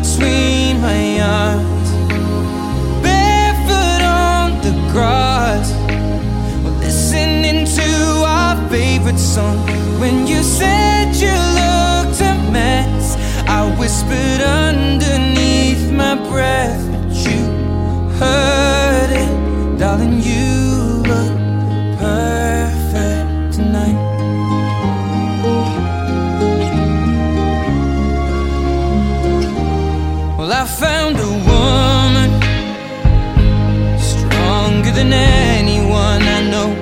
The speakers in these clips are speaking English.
between my arms, barefoot on the grass. Listening to our favorite song. When you said you looked a mess, I whispered Well, I found a woman stronger than anyone I know.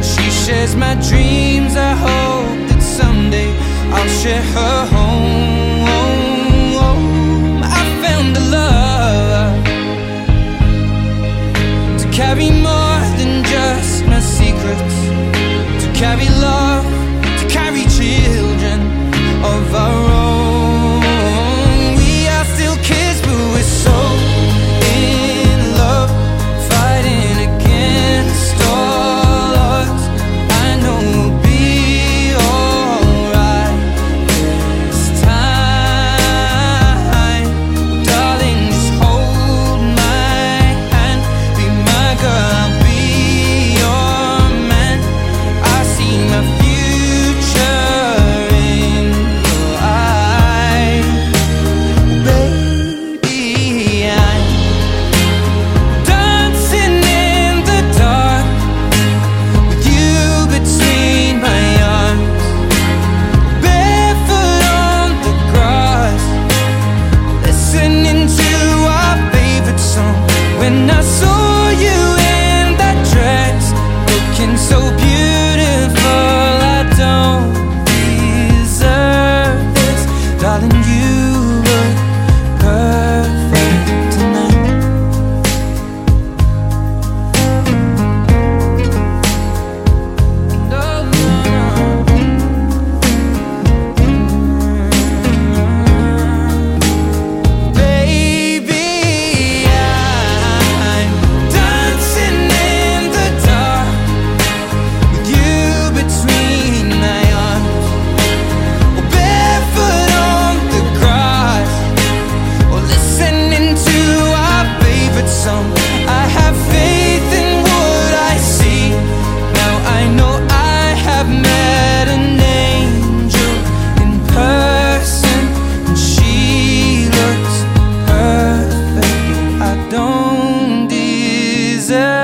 She shares my dreams. I hope that someday I'll share her home. I found a love to carry more than just my secrets, to carry love, looks